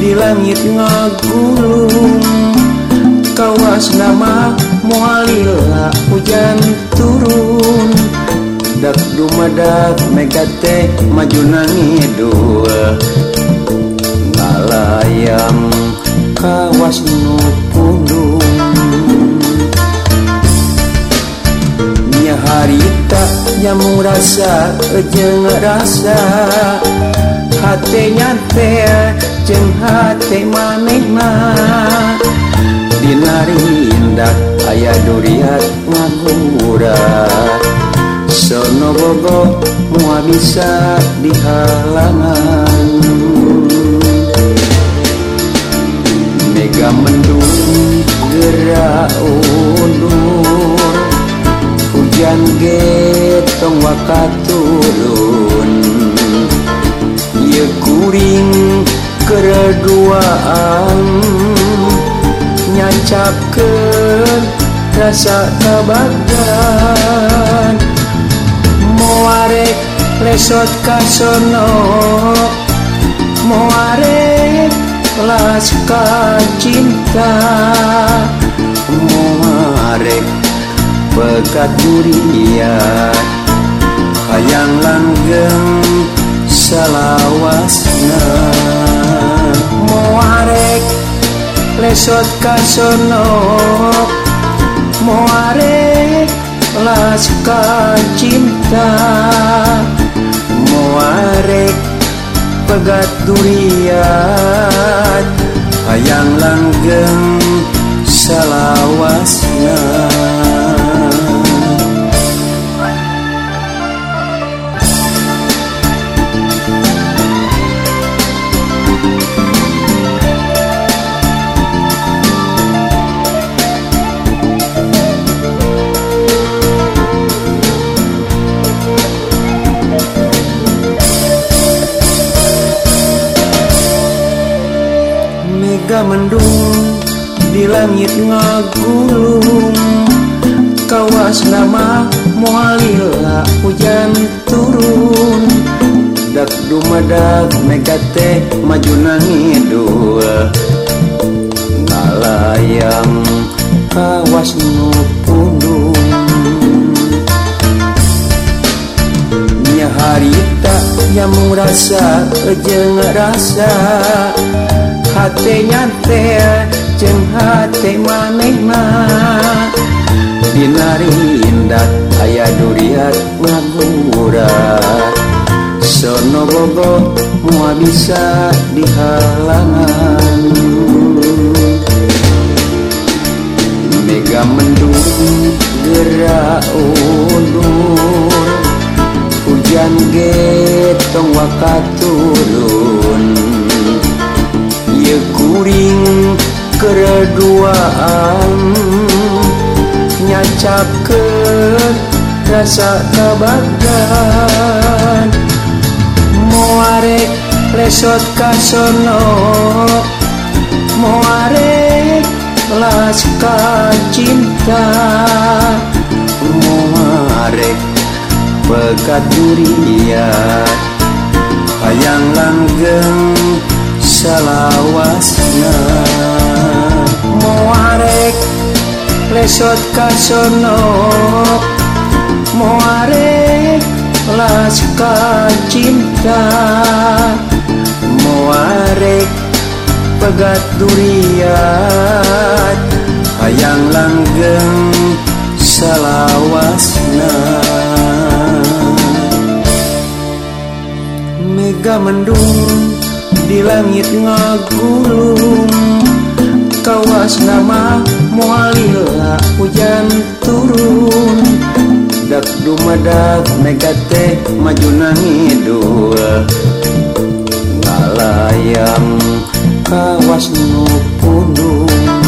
di langit ngagulung. Kawas nama mualila hujan turun. Dak dumadak megate maju nangi dua. Ngalayam kawas nu pundung. Nya harita rasa jeung rasa hatinya teh jeung hati manehna dinari indah aya duriat ngagura sono bogo mua bisa di halangan. Mega mendung gerak undur. Hujan getong wakat kereduaan nyancapkeun rasa kabagan moarek lesot kasono. Moarek laska cinta moarek pekat durian. Hayang langgeng lesot kasono moarek laska cinta moarek pegat durian mega mendung di langit ngagulung. Kawas nama mualila hujan turun. Dak dumadak megate maju nangi dua ngalayam kawas nu pundung nya harita nyamung rasa jeung rasa hatinya teh jeung hati manehna. Dinari indah aya duriat ngagura sono bogo mua bisa di halangan. Mega mendung gerak undur. Hujan getong wakat ngucapkan rasa tabagan muarek lesot kasono. Muarek laska cinta. Muarek pekat duria hayang langgeng salawasna muarek lesot kasono moarek laska cinta moarek pegat durian hayang langgeng salawasna mega mendung di langit ngagulung kawas nama mualila hujan turun. Dak dumadak negate majuna ngidul ngalayam kawas nu pundung.